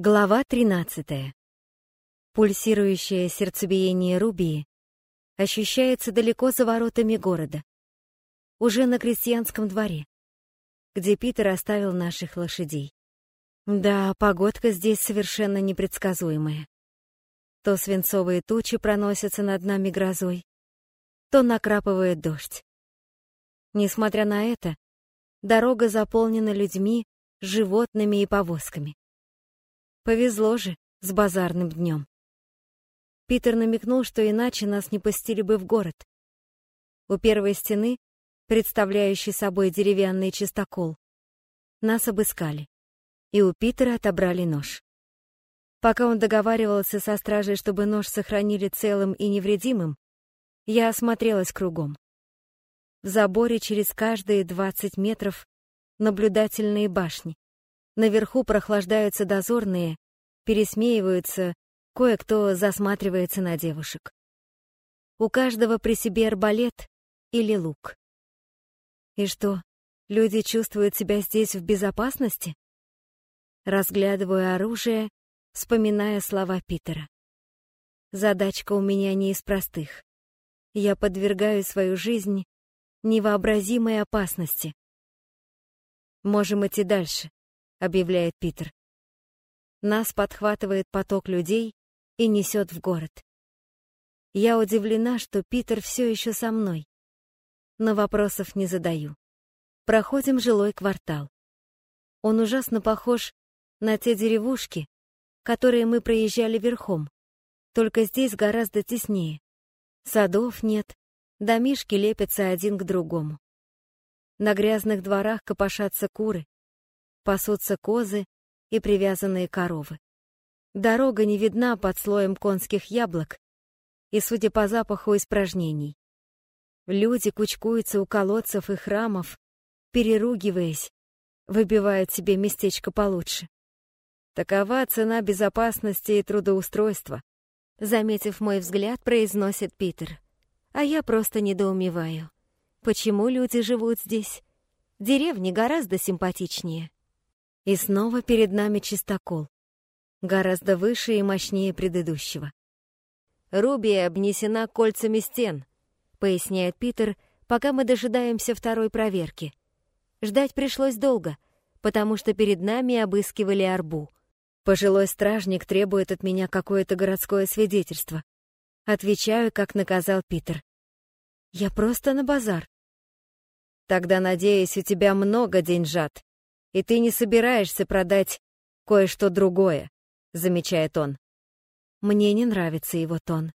Глава 13. Пульсирующее сердцебиение Рубии ощущается далеко за воротами города, уже на крестьянском дворе, где Питер оставил наших лошадей. Да, погодка здесь совершенно непредсказуемая. То свинцовые тучи проносятся над нами грозой, то накрапывает дождь. Несмотря на это, дорога заполнена людьми, животными и повозками. Повезло же с базарным днем. Питер намекнул, что иначе нас не пустили бы в город. У первой стены, представляющей собой деревянный чистокол, нас обыскали, и у Питера отобрали нож. Пока он договаривался со стражей, чтобы нож сохранили целым и невредимым, я осмотрелась кругом. В заборе через каждые 20 метров наблюдательные башни. Наверху прохлаждаются дозорные, пересмеиваются, кое-кто засматривается на девушек. У каждого при себе арбалет или лук. И что, люди чувствуют себя здесь в безопасности? Разглядываю оружие, вспоминая слова Питера. Задачка у меня не из простых. Я подвергаю свою жизнь невообразимой опасности. Можем идти дальше объявляет Питер. Нас подхватывает поток людей и несет в город. Я удивлена, что Питер все еще со мной. Но вопросов не задаю. Проходим жилой квартал. Он ужасно похож на те деревушки, которые мы проезжали верхом, только здесь гораздо теснее. Садов нет, домишки лепятся один к другому. На грязных дворах копошатся куры, пасутся козы и привязанные коровы. Дорога не видна под слоем конских яблок и, судя по запаху, испражнений. Люди кучкуются у колодцев и храмов, переругиваясь, выбивают себе местечко получше. Такова цена безопасности и трудоустройства, заметив мой взгляд, произносит Питер. А я просто недоумеваю. Почему люди живут здесь? Деревни гораздо симпатичнее. И снова перед нами чистокол, гораздо выше и мощнее предыдущего. Рубия обнесена кольцами стен, поясняет Питер, пока мы дожидаемся второй проверки. Ждать пришлось долго, потому что перед нами обыскивали арбу. Пожилой стражник требует от меня какое-то городское свидетельство. Отвечаю, как наказал Питер. Я просто на базар. Тогда, надеюсь, у тебя много деньжат, и ты не собираешься продать кое-что другое», — замечает он. Мне не нравится его тон.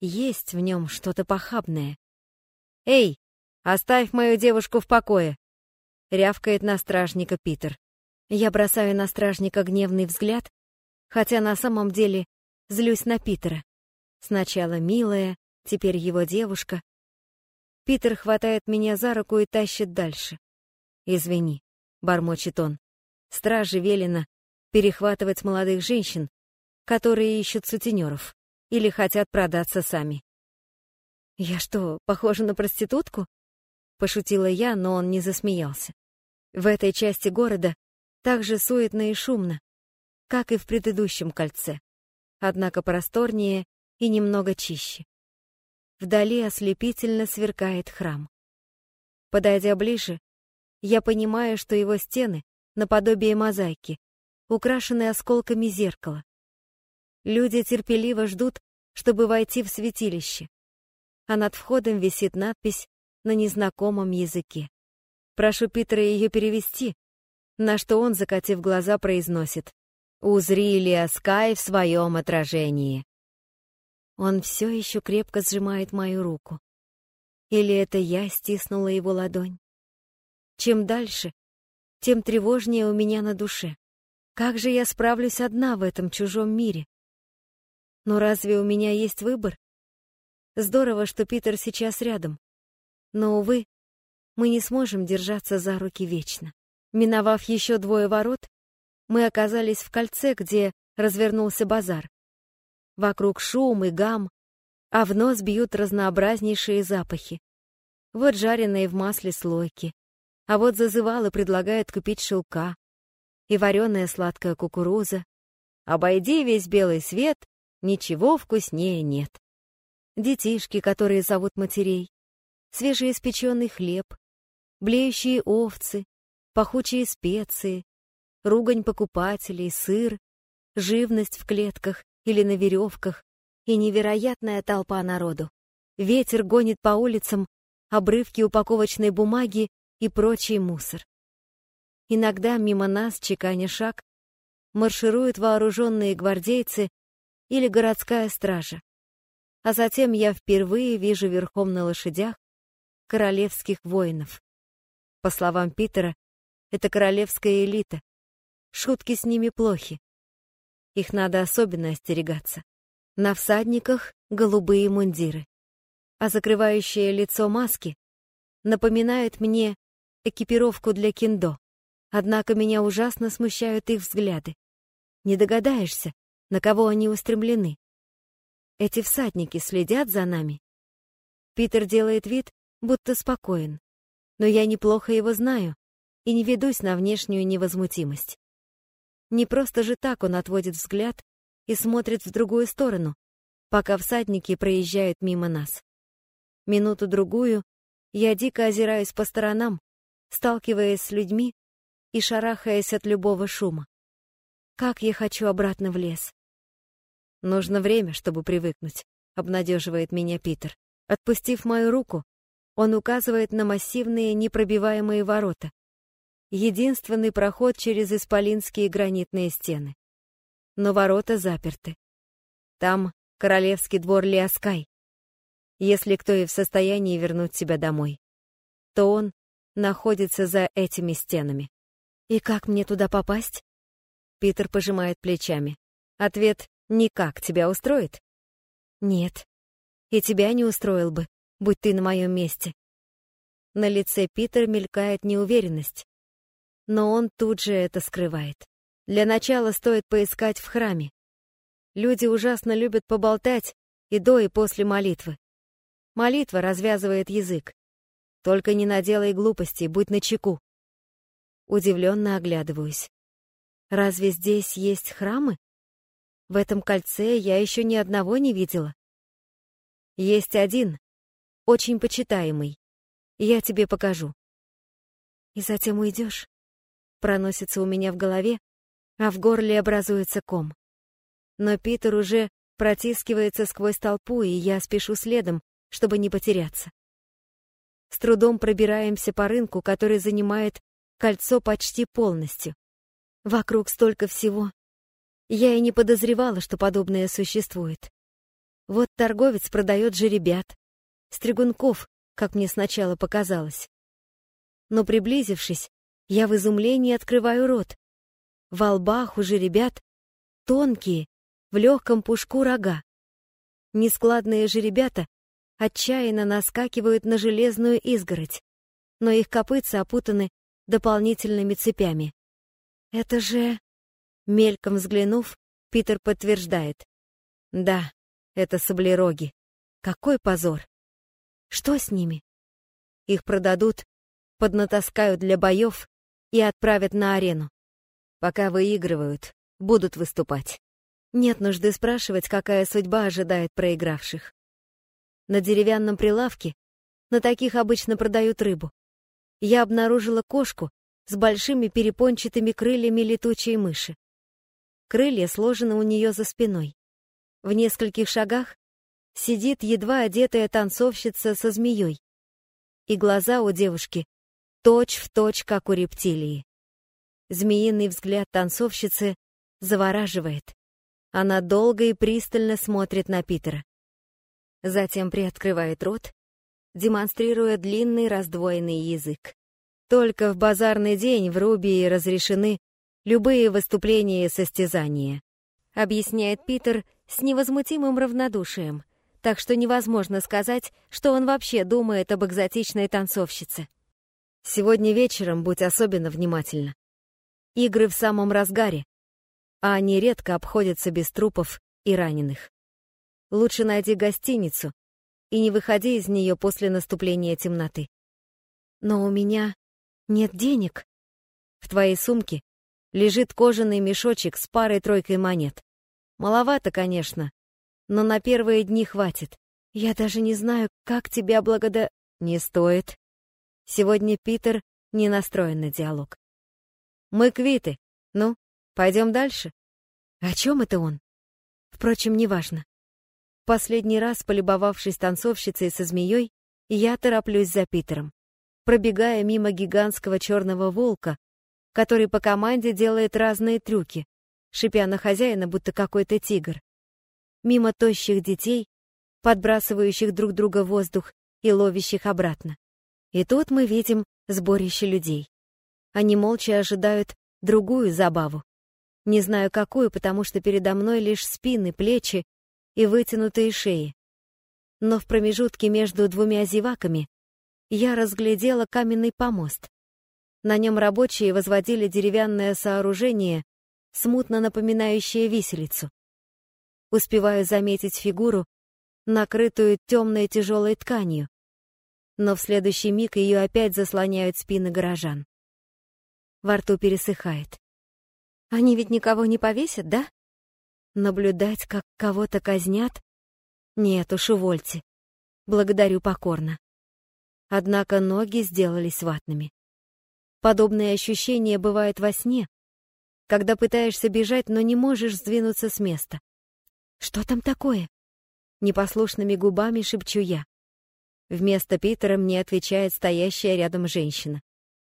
Есть в нем что-то похабное. «Эй, оставь мою девушку в покое!» — рявкает на стражника Питер. Я бросаю на стражника гневный взгляд, хотя на самом деле злюсь на Питера. Сначала милая, теперь его девушка. Питер хватает меня за руку и тащит дальше. «Извини, бормочет он. Страже велено перехватывать молодых женщин, которые ищут сутенеров или хотят продаться сами. «Я что, похожа на проститутку?» Пошутила я, но он не засмеялся. В этой части города так же суетно и шумно, как и в предыдущем кольце, однако просторнее и немного чище. Вдали ослепительно сверкает храм. Подойдя ближе, я понимаю, что его стены, наподобие мозаики, украшены осколками зеркала. Люди терпеливо ждут, чтобы войти в святилище, а над входом висит надпись на незнакомом языке. Прошу Питера ее перевести, на что он, закатив глаза, произносит «Узри Лиаскай в своем отражении». Он все еще крепко сжимает мою руку. Или это я стиснула его ладонь? Чем дальше, тем тревожнее у меня на душе. Как же я справлюсь одна в этом чужом мире? Но разве у меня есть выбор? Здорово, что Питер сейчас рядом. Но, увы, мы не сможем держаться за руки вечно. Миновав еще двое ворот, мы оказались в кольце, где развернулся базар. Вокруг шум и гам, а в нос бьют разнообразнейшие запахи. Вот жареные в масле слойки, а вот зазывал и предлагает купить шелка. И вареная сладкая кукуруза, Обойди весь белый свет, ничего вкуснее нет. Детишки, которые зовут матерей, свежеиспеченный хлеб, блеющие овцы, пахучие специи, ругань покупателей, сыр, живность в клетках или на веревках. И невероятная толпа народу. Ветер гонит по улицам обрывки упаковочной бумаги и прочий мусор. Иногда мимо нас, чеканя шаг, маршируют вооруженные гвардейцы или городская стража. А затем я впервые вижу верхом на лошадях королевских воинов. По словам Питера, это королевская элита. Шутки с ними плохи. Их надо особенно остерегаться. На всадниках голубые мундиры, а закрывающее лицо маски напоминают мне экипировку для киндо. Однако меня ужасно смущают их взгляды. Не догадаешься, на кого они устремлены. Эти всадники следят за нами. Питер делает вид, будто спокоен, но я неплохо его знаю и не ведусь на внешнюю невозмутимость. Не просто же так он отводит взгляд и смотрит в другую сторону, пока всадники проезжают мимо нас. Минуту-другую я дико озираюсь по сторонам, сталкиваясь с людьми и шарахаясь от любого шума. Как я хочу обратно в лес. Нужно время, чтобы привыкнуть, обнадеживает меня Питер. Отпустив мою руку, он указывает на массивные непробиваемые ворота, единственный проход через исполинские гранитные стены. Но ворота заперты. Там королевский двор Лиаскай. Если кто и в состоянии вернуть себя домой, то он находится за этими стенами. И как мне туда попасть? Питер пожимает плечами. Ответ «никак» тебя устроит? Нет. И тебя не устроил бы, будь ты на моем месте. На лице Питера мелькает неуверенность но он тут же это скрывает. Для начала стоит поискать в храме. Люди ужасно любят поболтать и до, и после молитвы. Молитва развязывает язык. Только не наделай глупостей, будь начеку. Удивленно оглядываюсь. Разве здесь есть храмы? В этом кольце я еще ни одного не видела. Есть один, очень почитаемый. Я тебе покажу. И затем уйдешь? проносится у меня в голове, а в горле образуется ком. Но Питер уже протискивается сквозь толпу, и я спешу следом, чтобы не потеряться. С трудом пробираемся по рынку, который занимает кольцо почти полностью. Вокруг столько всего. Я и не подозревала, что подобное существует. Вот торговец продает жеребят, стригунков, как мне сначала показалось. Но приблизившись, я в изумлении открываю рот. В лбах у жеребят тонкие, в легком пушку рога. Нескладные жеребята отчаянно наскакивают на железную изгородь, но их копытца опутаны дополнительными цепями. Это же... Мельком взглянув, Питер подтверждает. Да, это саблероги. Какой позор. Что с ними? Их продадут, поднатаскают для боев и отправят на арену. Пока выигрывают, будут выступать. Нет нужды спрашивать, какая судьба ожидает проигравших. На деревянном прилавке на таких обычно продают рыбу. Я обнаружила кошку с большими перепончатыми крыльями летучей мыши. Крылья сложены у нее за спиной. В нескольких шагах сидит едва одетая танцовщица со змеей. И глаза у девушки точь в точь, как у рептилии. Змеиный взгляд танцовщицы завораживает. Она долго и пристально смотрит на Питера. Затем приоткрывает рот, демонстрируя длинный раздвоенный язык. Только в базарный день в Рубии разрешены любые выступления и состязания, объясняет Питер с невозмутимым равнодушием, так что невозможно сказать, что он вообще думает об экзотичной танцовщице. Сегодня вечером будь особенно внимательна. Игры в самом разгаре, а они редко обходятся без трупов и раненых. Лучше найди гостиницу и не выходи из нее после наступления темноты. Но у меня нет денег. В твоей сумке Лежит кожаный мешочек с парой-тройкой монет. Маловато, конечно, но на первые дни хватит. Я даже не знаю, как тебя благода... Не стоит. Сегодня Питер не настроен на диалог. Мы квиты. Ну, пойдем дальше. О чем это он? Впрочем, неважно. Последний раз, полюбовавшись танцовщицей со змеей, я тороплюсь за Питером, пробегая мимо гигантского черного волка, который по команде делает разные трюки, шипя на хозяина, будто какой-то тигр. Мимо тощих детей, подбрасывающих друг друга воздух и ловящих обратно. И тут мы видим сборище людей. Они молча ожидают другую забаву. Не знаю какую, потому что передо мной лишь спины, плечи и вытянутые шеи. Но в промежутке между двумя зеваками я разглядела каменный помост. На нем рабочие возводили деревянное сооружение, смутно напоминающее виселицу. Успеваю заметить фигуру, накрытую темной тяжелой тканью, но в следующий миг ее опять заслоняют спины горожан. Во рту пересыхает. Они ведь никого не повесят, да? Наблюдать, как кого-то казнят? Нет уж, увольте. Благодарю покорно. Однако ноги сделались ватными. Подобные ощущения бывают во сне, когда пытаешься бежать, но не можешь сдвинуться с места. Что там такое? Непослушными губами шепчу я. Вместо Питера мне отвечает стоящая рядом женщина.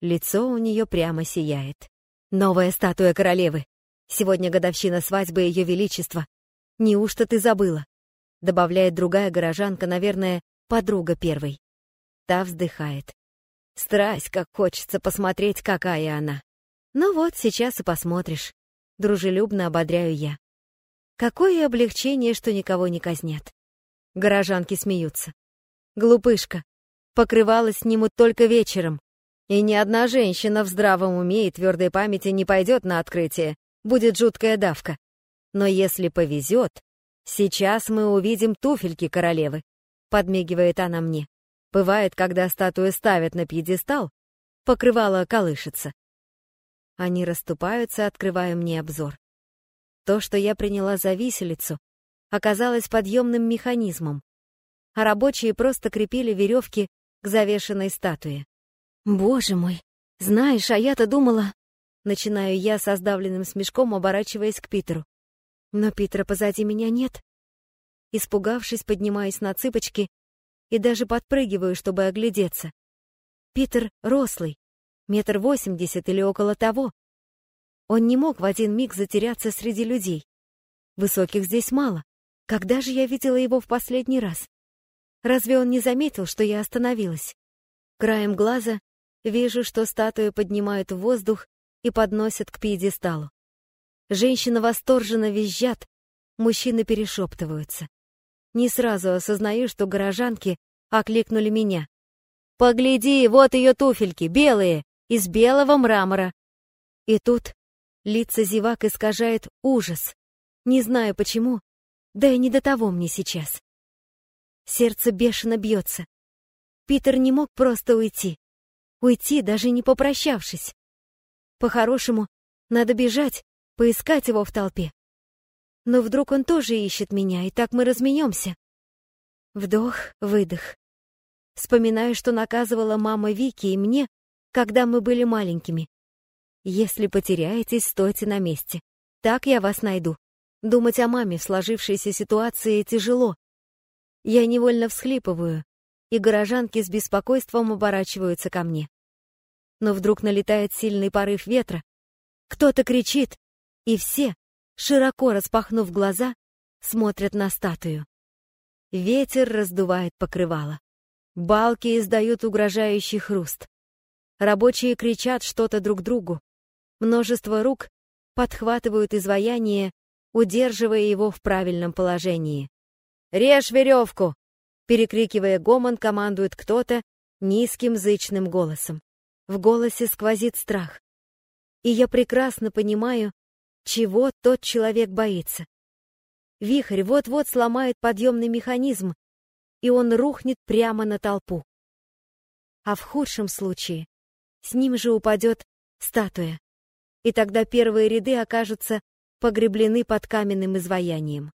Лицо у нее прямо сияет. Новая статуя королевы. Сегодня годовщина свадьбы Ее Величества. Неужто ты забыла? Добавляет другая горожанка, наверное, подруга первой. Та вздыхает. Страсть, как хочется посмотреть, какая она. Ну вот, сейчас и посмотришь. Дружелюбно ободряю я. Какое облегчение, что никого не казнят. Горожанки смеются. Глупышка. Покрывало снимут только вечером. И ни одна женщина в здравом уме и твердой памяти не пойдет на открытие. Будет жуткая давка. Но если повезет, сейчас мы увидим туфельки королевы. Подмигивает она мне. Бывает, когда статую ставят на пьедестал, покрывало колышется. Они расступаются, открывая мне обзор. То, что я приняла за виселицу, оказалось подъемным механизмом, а рабочие просто крепили веревки к завешенной статуе. Боже мой, знаешь, а я-то думала... Начинаю я со сдавленным смешком, оборачиваясь к Питеру. Но Питера позади меня нет. Испугавшись, поднимаюсь на цыпочки и даже подпрыгиваю, чтобы оглядеться. Питер рослый, метр восемьдесят или около того. Он не мог в один миг затеряться среди людей. Высоких здесь мало. Когда же я видела его в последний раз? Разве он не заметил, что я остановилась? Краем глаза вижу, что статую поднимают в воздух и подносят к пьедесталу. Женщины восторженно визжат, мужчины перешептываются. Не сразу осознаю, что горожанки окликнули меня. «Погляди, вот ее туфельки, белые, из белого мрамора!» И тут лица зевак искажает ужас. Не знаю почему, да и не до того мне сейчас. Сердце бешено бьется. Питер не мог просто уйти. Уйти, даже не попрощавшись. По-хорошему, надо бежать, поискать его в толпе. Но вдруг он тоже ищет меня, и так мы разменемся. Вдох, выдох. Вспоминаю, что наказывала мама Вики и мне, когда мы были маленькими. Если потеряетесь, стойте на месте. Так я вас найду. Думать о маме в сложившейся ситуации тяжело, я невольно всхлипываю, и горожанки с беспокойством оборачиваются ко мне. Но вдруг налетает сильный порыв ветра, кто-то кричит, и все, широко распахнув глаза, смотрят на статую. Ветер раздувает покрывало. Балки издают угрожающий хруст. Рабочие кричат что-то друг другу. Множество рук подхватывают изваяние, удерживая его в правильном положении. «Режь веревку!» Перекрикивая гомон, командует кто-то низким зычным голосом. В голосе сквозит страх. И я прекрасно понимаю, чего тот человек боится. Вихрь вот-вот сломает подъемный механизм, и он рухнет прямо на толпу. А в худшем случае с ним же упадет статуя. и тогда первые ряды окажутся погреблены под каменным изваянием.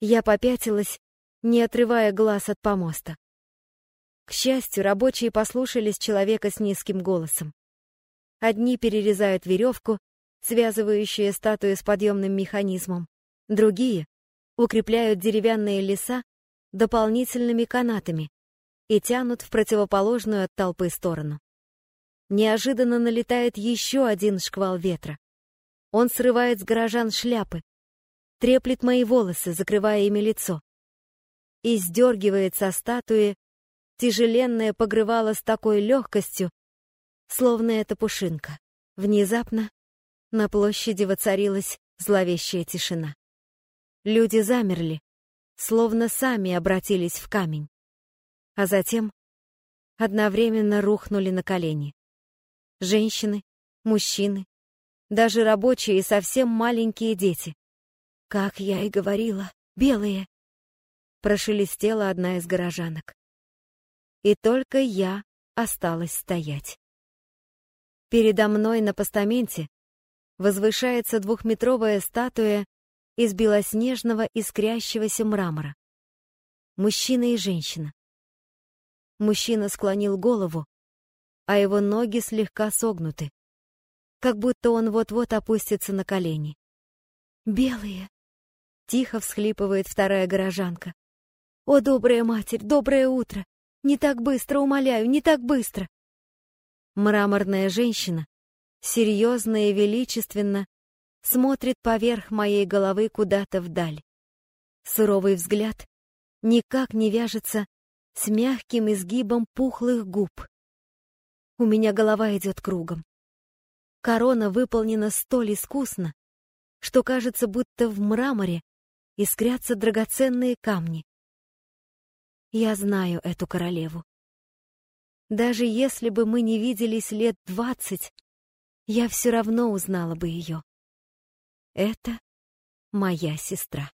Я попятилась, не отрывая глаз от помоста. К счастью, рабочие послушались человека с низким голосом. Одни перерезают веревку, связывающую статую с подъемным механизмом, другие укрепляют деревянные леса дополнительными канатами и тянут в противоположную от толпы сторону. Неожиданно налетает еще один шквал ветра. Он срывает с горожан шляпы, треплет мои волосы, закрывая ими лицо, и сдергивает со статуи тяжеленное покрывало с такой легкостью, словно это пушинка. Внезапно на площади воцарилась зловещая тишина. Люди замерли, словно сами обратились в камень, а затем одновременно рухнули на колени. Женщины, мужчины, даже рабочие и совсем маленькие дети. Как я и говорила, белые. Прошелестела одна из горожанок. И только я осталась стоять. Передо мной на постаменте возвышается двухметровая статуя из белоснежного искрящегося мрамора. Мужчина и женщина. Мужчина склонил голову, а его ноги слегка согнуты как будто он вот-вот опустится на колени. «Белые!» — тихо всхлипывает вторая горожанка. «О, добрая матерь, доброе утро! Не так быстро, умоляю, не так быстро!» Мраморная женщина, серьезно и величественно, смотрит поверх моей головы куда-то вдаль. Суровый взгляд никак не вяжется с мягким изгибом пухлых губ. У меня голова идет кругом. Корона выполнена столь искусно, что кажется, будто в мраморе искрятся драгоценные камни. Я знаю эту королеву. Даже если бы мы не виделись лет двадцать, я все равно узнала бы ее. Это моя сестра.